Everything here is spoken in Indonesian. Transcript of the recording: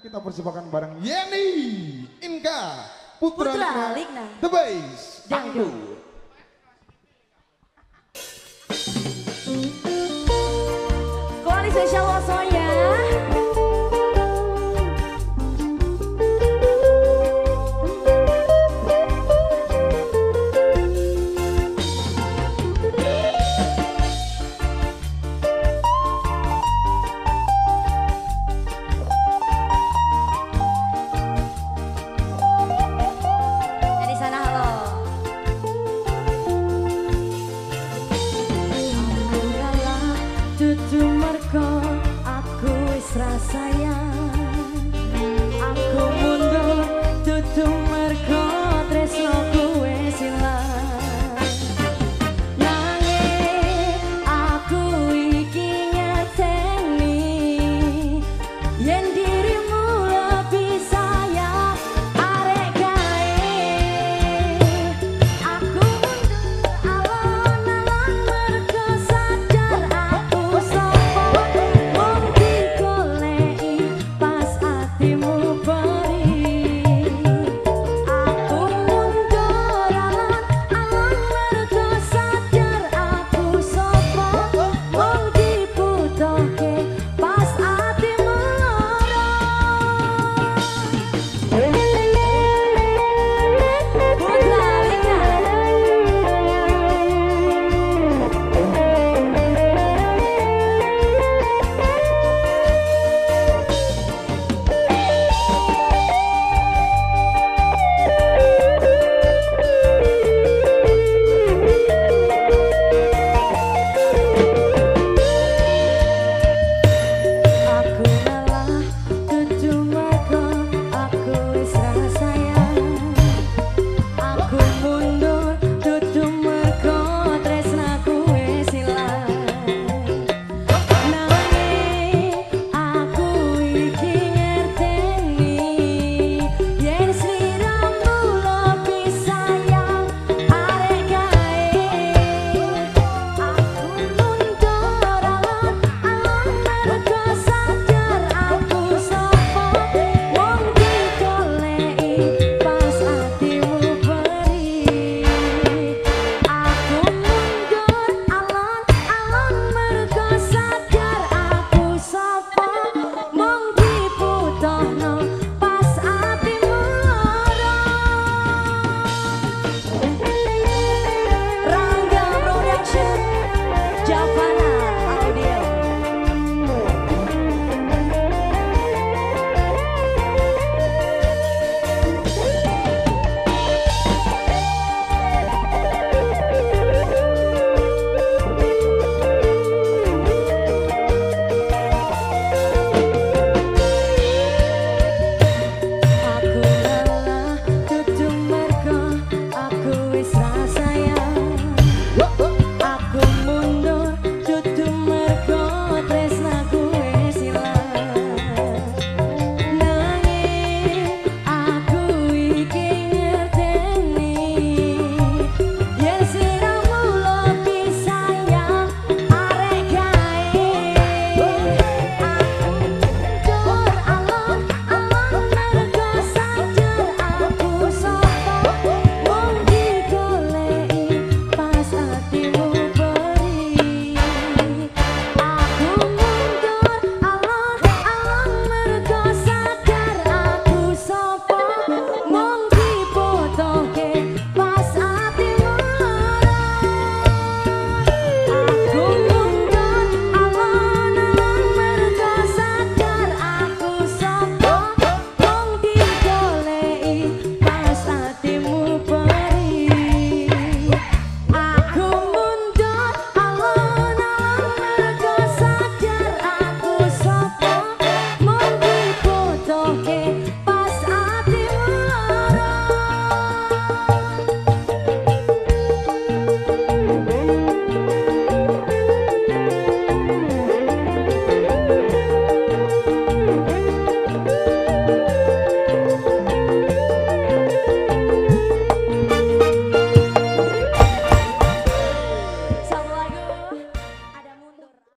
kita persembahkan bareng Yeni Inka Putra, Putra Lina, Ligna. The Bass Dangdut. Koalisi Shalom